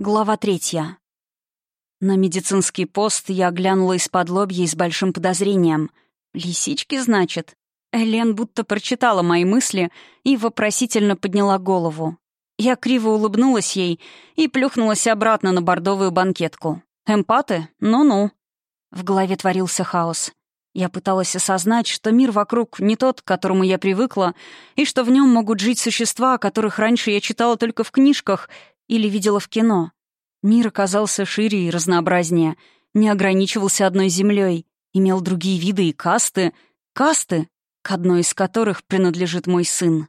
Глава третья. На медицинский пост я глянула из-под лобья и с большим подозрением. «Лисички, значит?» Элен будто прочитала мои мысли и вопросительно подняла голову. Я криво улыбнулась ей и плюхнулась обратно на бордовую банкетку. «Эмпаты? Ну-ну». В голове творился хаос. Я пыталась осознать, что мир вокруг не тот, к которому я привыкла, и что в нем могут жить существа, о которых раньше я читала только в книжках или видела в кино. Мир оказался шире и разнообразнее, не ограничивался одной землей, имел другие виды и касты. Касты, к одной из которых принадлежит мой сын.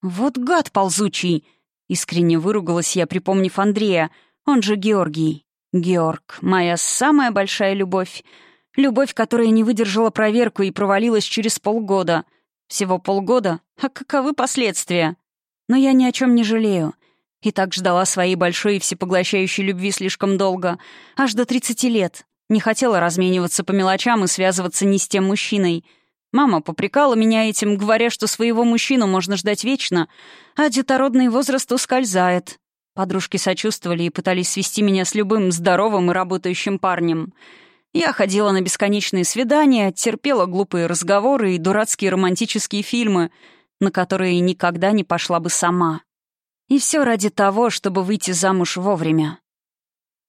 «Вот гад ползучий!» — искренне выругалась я, припомнив Андрея, он же Георгий. «Георг, моя самая большая любовь. Любовь, которая не выдержала проверку и провалилась через полгода. Всего полгода? А каковы последствия? Но я ни о чем не жалею и так ждала своей большой и всепоглощающей любви слишком долго, аж до 30 лет. Не хотела размениваться по мелочам и связываться не с тем мужчиной. Мама попрекала меня этим, говоря, что своего мужчину можно ждать вечно, а детородный возраст ускользает. Подружки сочувствовали и пытались свести меня с любым здоровым и работающим парнем. Я ходила на бесконечные свидания, терпела глупые разговоры и дурацкие романтические фильмы, на которые никогда не пошла бы сама. И все ради того, чтобы выйти замуж вовремя.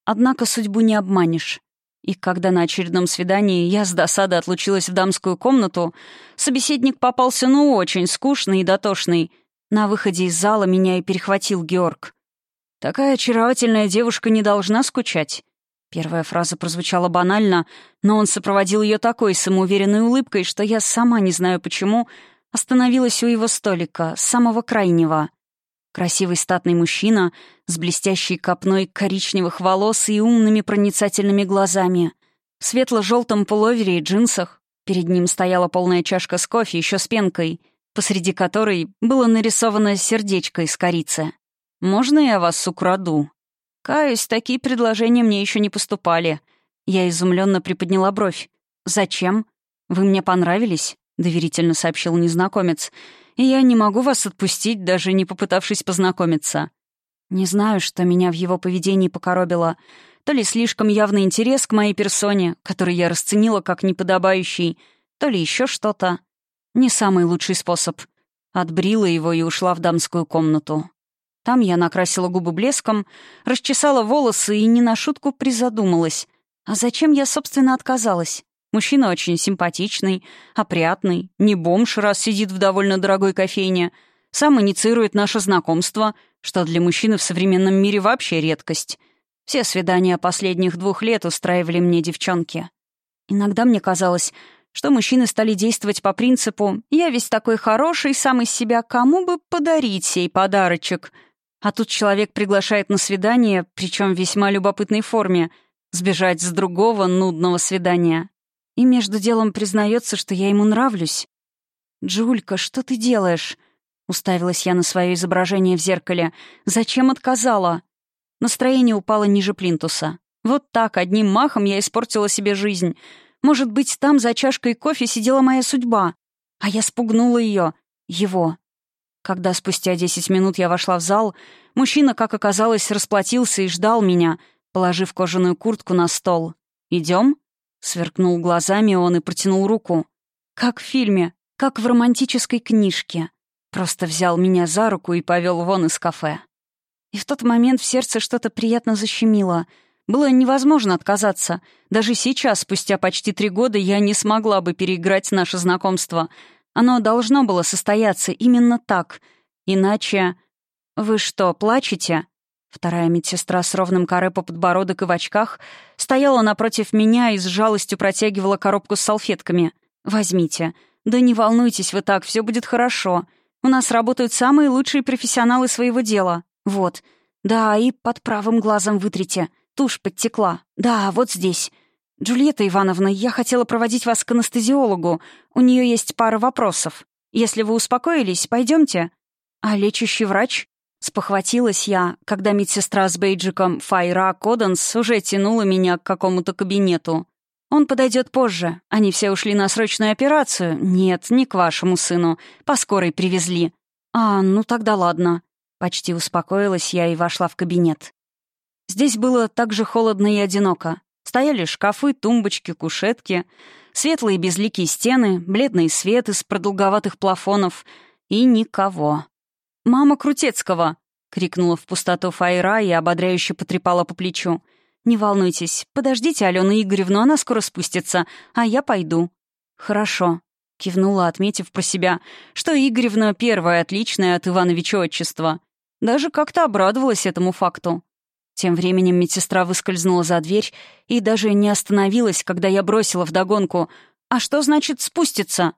Однако судьбу не обманешь. И когда на очередном свидании я с досады отлучилась в дамскую комнату, собеседник попался ну очень скучный и дотошный. На выходе из зала меня и перехватил Георг. «Такая очаровательная девушка не должна скучать». Первая фраза прозвучала банально, но он сопроводил ее такой самоуверенной улыбкой, что я сама не знаю почему остановилась у его столика, самого крайнего — Красивый статный мужчина с блестящей копной коричневых волос и умными проницательными глазами. В светло-желтом пуловере и джинсах. Перед ним стояла полная чашка с кофе, еще с пенкой, посреди которой было нарисовано сердечко из корицы. «Можно я вас украду?» «Каюсь, такие предложения мне еще не поступали». Я изумленно приподняла бровь. «Зачем? Вы мне понравились?» доверительно сообщил незнакомец. я не могу вас отпустить, даже не попытавшись познакомиться. Не знаю, что меня в его поведении покоробило. То ли слишком явный интерес к моей персоне, который я расценила как неподобающий, то ли еще что-то. Не самый лучший способ. Отбрила его и ушла в дамскую комнату. Там я накрасила губы блеском, расчесала волосы и не на шутку призадумалась. А зачем я, собственно, отказалась? Мужчина очень симпатичный, опрятный, не бомж, раз сидит в довольно дорогой кофейне, сам инициирует наше знакомство, что для мужчины в современном мире вообще редкость. Все свидания последних двух лет устраивали мне девчонки. Иногда мне казалось, что мужчины стали действовать по принципу «я весь такой хороший, сам из себя, кому бы подарить сей подарочек?» А тут человек приглашает на свидание, причем в весьма любопытной форме, сбежать с другого нудного свидания и между делом признается, что я ему нравлюсь. «Джулька, что ты делаешь?» — уставилась я на свое изображение в зеркале. «Зачем отказала?» Настроение упало ниже плинтуса. Вот так, одним махом я испортила себе жизнь. Может быть, там за чашкой кофе сидела моя судьба. А я спугнула ее. Его. Когда спустя десять минут я вошла в зал, мужчина, как оказалось, расплатился и ждал меня, положив кожаную куртку на стол. «Идем?» Сверкнул глазами он и протянул руку. Как в фильме, как в романтической книжке. Просто взял меня за руку и повел вон из кафе. И в тот момент в сердце что-то приятно защемило. Было невозможно отказаться. Даже сейчас, спустя почти три года, я не смогла бы переиграть наше знакомство. Оно должно было состояться именно так. Иначе... «Вы что, плачете?» Вторая медсестра с ровным каре по подбородок и в очках стояла напротив меня и с жалостью протягивала коробку с салфетками. «Возьмите. Да не волнуйтесь вы так, все будет хорошо. У нас работают самые лучшие профессионалы своего дела. Вот. Да, и под правым глазом вытрите. Тушь подтекла. Да, вот здесь. Джульетта Ивановна, я хотела проводить вас к анестезиологу. У нее есть пара вопросов. Если вы успокоились, пойдемте. А лечащий врач?» Спохватилась я, когда медсестра с бейджиком Файра Коденс уже тянула меня к какому-то кабинету. «Он подойдет позже. Они все ушли на срочную операцию. Нет, не к вашему сыну. По скорой привезли». «А, ну тогда ладно». Почти успокоилась я и вошла в кабинет. Здесь было так же холодно и одиноко. Стояли шкафы, тумбочки, кушетки, светлые безликие стены, бледный свет из продолговатых плафонов и никого. «Мама Крутецкого!» — крикнула в пустоту Файра и ободряюще потрепала по плечу. «Не волнуйтесь, подождите Алену Игоревну, она скоро спустится, а я пойду». «Хорошо», — кивнула, отметив про себя, что Игоревна первая отличная от Ивановича отчества. Даже как-то обрадовалась этому факту. Тем временем медсестра выскользнула за дверь и даже не остановилась, когда я бросила вдогонку. «А что значит спуститься?»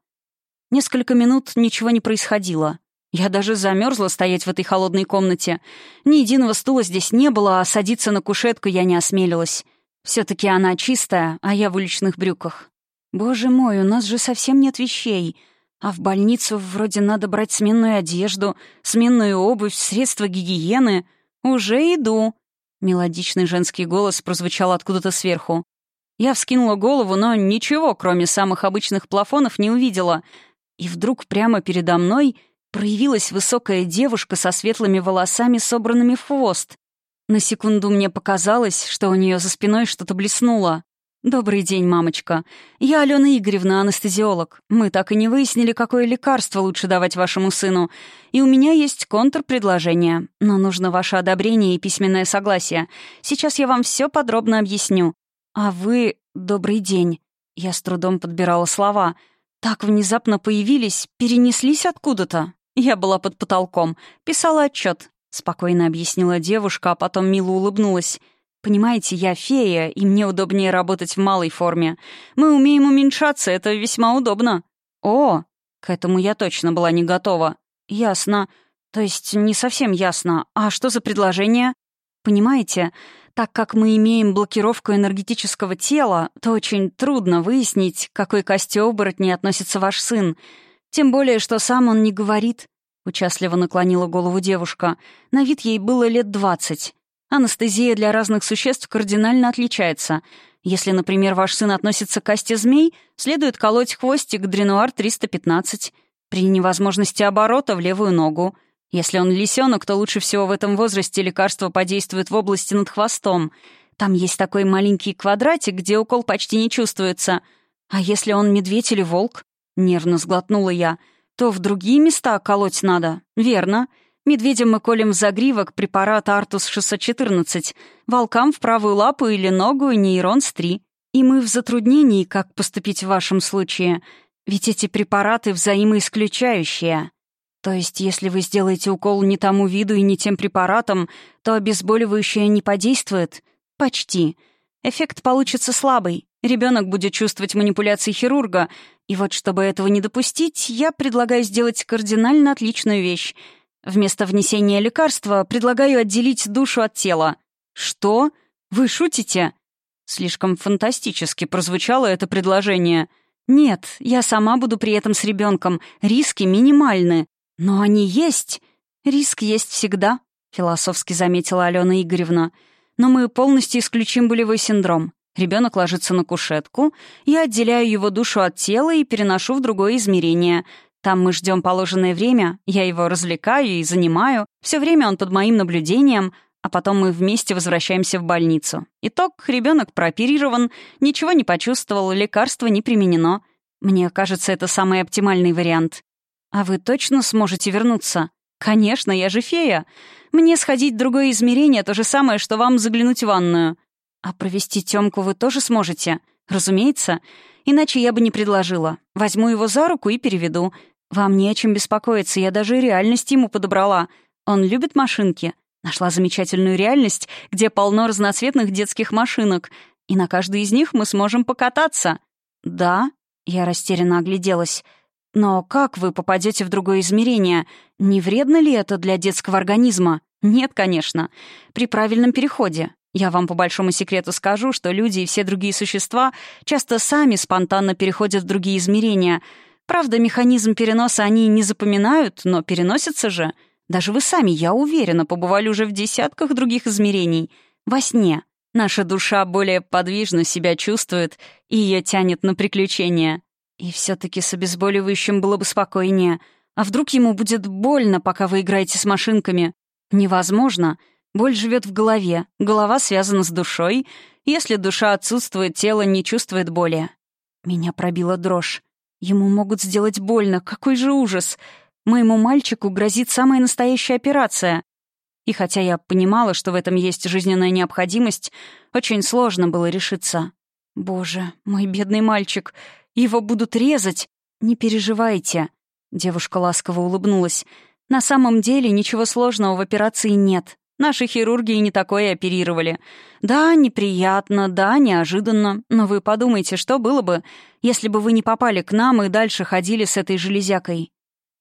Несколько минут ничего не происходило. Я даже замерзла стоять в этой холодной комнате. Ни единого стула здесь не было, а садиться на кушетку я не осмелилась. Все-таки она чистая, а я в уличных брюках. Боже мой, у нас же совсем нет вещей. А в больницу вроде надо брать сменную одежду, сменную обувь, средства гигиены. Уже иду. Мелодичный женский голос прозвучал откуда-то сверху. Я вскинула голову, но ничего, кроме самых обычных плафонов, не увидела. И вдруг прямо передо мной проявилась высокая девушка со светлыми волосами, собранными в хвост. На секунду мне показалось, что у нее за спиной что-то блеснуло. «Добрый день, мамочка. Я Алена Игоревна, анестезиолог. Мы так и не выяснили, какое лекарство лучше давать вашему сыну. И у меня есть контрпредложение. Но нужно ваше одобрение и письменное согласие. Сейчас я вам все подробно объясню. А вы... Добрый день». Я с трудом подбирала слова. «Так внезапно появились, перенеслись откуда-то. Я была под потолком, писала отчет, спокойно объяснила девушка, а потом мило улыбнулась. «Понимаете, я фея, и мне удобнее работать в малой форме. Мы умеем уменьшаться, это весьма удобно». «О, к этому я точно была не готова». «Ясно. То есть не совсем ясно. А что за предложение?» «Понимаете, так как мы имеем блокировку энергетического тела, то очень трудно выяснить, какой касте оборотни относится ваш сын. Тем более, что сам он не говорит. Участливо наклонила голову девушка. На вид ей было лет двадцать. Анестезия для разных существ кардинально отличается. Если, например, ваш сын относится к касте змей, следует колоть хвостик Дренуар 315 при невозможности оборота в левую ногу. Если он лисенок, то лучше всего в этом возрасте лекарство подействует в области над хвостом. Там есть такой маленький квадратик, где укол почти не чувствуется. А если он медведь или волк? Нервно сглотнула я. «То в другие места колоть надо, верно?» Медведям мы колем загривок препарат «Артус-614», волкам в правую лапу или ногу нейронс-3. И мы в затруднении, как поступить в вашем случае, ведь эти препараты взаимоисключающие. То есть, если вы сделаете укол не тому виду и не тем препаратом, то обезболивающее не подействует? Почти. Эффект получится слабый. Ребенок будет чувствовать манипуляции хирурга, и вот, чтобы этого не допустить, я предлагаю сделать кардинально отличную вещь. Вместо внесения лекарства предлагаю отделить душу от тела. Что? Вы шутите? Слишком фантастически прозвучало это предложение. Нет, я сама буду при этом с ребенком. Риски минимальны. Но они есть. Риск есть всегда, философски заметила Алена Игоревна. Но мы полностью исключим болевой синдром. Ребенок ложится на кушетку, я отделяю его душу от тела и переношу в другое измерение. Там мы ждем положенное время, я его развлекаю и занимаю, все время он под моим наблюдением, а потом мы вместе возвращаемся в больницу. Итог, ребенок прооперирован, ничего не почувствовал, лекарство не применено. Мне кажется, это самый оптимальный вариант. А вы точно сможете вернуться? Конечно, я же фея. Мне сходить в другое измерение — то же самое, что вам заглянуть в ванную. А «Провести Тёмку вы тоже сможете?» «Разумеется. Иначе я бы не предложила. Возьму его за руку и переведу. Вам не о чем беспокоиться, я даже реальность ему подобрала. Он любит машинки. Нашла замечательную реальность, где полно разноцветных детских машинок. И на каждой из них мы сможем покататься». «Да?» — я растерянно огляделась. «Но как вы попадете в другое измерение? Не вредно ли это для детского организма?» «Нет, конечно. При правильном переходе. Я вам по большому секрету скажу, что люди и все другие существа часто сами спонтанно переходят в другие измерения. Правда, механизм переноса они не запоминают, но переносятся же. Даже вы сами, я уверена, побывали уже в десятках других измерений. Во сне. Наша душа более подвижно себя чувствует, и ее тянет на приключения. И все таки с обезболивающим было бы спокойнее. А вдруг ему будет больно, пока вы играете с машинками? Невозможно. Боль живет в голове, голова связана с душой. Если душа отсутствует, тело не чувствует боли. Меня пробила дрожь. Ему могут сделать больно, какой же ужас. Моему мальчику грозит самая настоящая операция. И хотя я понимала, что в этом есть жизненная необходимость, очень сложно было решиться. «Боже, мой бедный мальчик, его будут резать! Не переживайте!» Девушка ласково улыбнулась. «На самом деле ничего сложного в операции нет. Наши хирурги и не такое оперировали. Да, неприятно, да, неожиданно, но вы подумайте, что было бы, если бы вы не попали к нам и дальше ходили с этой железякой.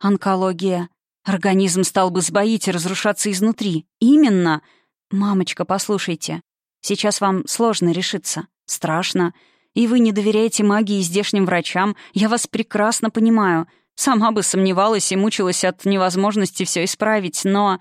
Онкология. Организм стал бы сбоить и разрушаться изнутри. Именно. Мамочка, послушайте. Сейчас вам сложно решиться. Страшно. И вы не доверяете магии и здешним врачам. Я вас прекрасно понимаю. Сама бы сомневалась и мучилась от невозможности все исправить, но...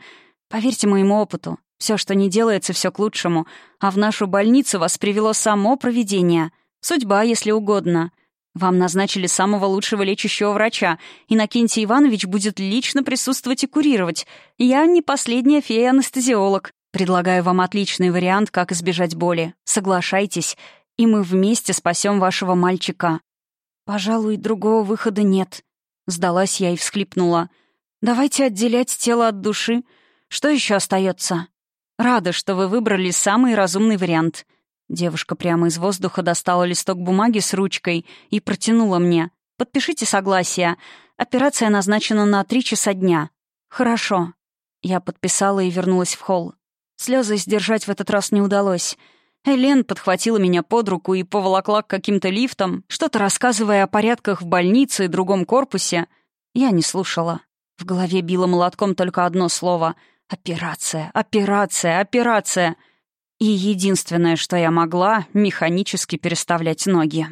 Поверьте моему опыту, все, что не делается, все к лучшему, а в нашу больницу вас привело само проведение. Судьба, если угодно. Вам назначили самого лучшего лечащего врача. Иннокентий Иванович будет лично присутствовать и курировать. Я не последняя фея-анестезиолог. Предлагаю вам отличный вариант, как избежать боли. Соглашайтесь, и мы вместе спасем вашего мальчика». «Пожалуй, другого выхода нет», — сдалась я и всхлипнула. «Давайте отделять тело от души. Что еще остается? Рада, что вы выбрали самый разумный вариант. Девушка прямо из воздуха достала листок бумаги с ручкой и протянула мне. Подпишите согласие. Операция назначена на три часа дня. Хорошо. Я подписала и вернулась в холл. Слезы сдержать в этот раз не удалось. Элен подхватила меня под руку и поволокла к каким-то лифтам, что-то рассказывая о порядках в больнице и другом корпусе. Я не слушала. В голове било молотком только одно слово — «Операция, операция, операция!» И единственное, что я могла, механически переставлять ноги.